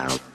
out.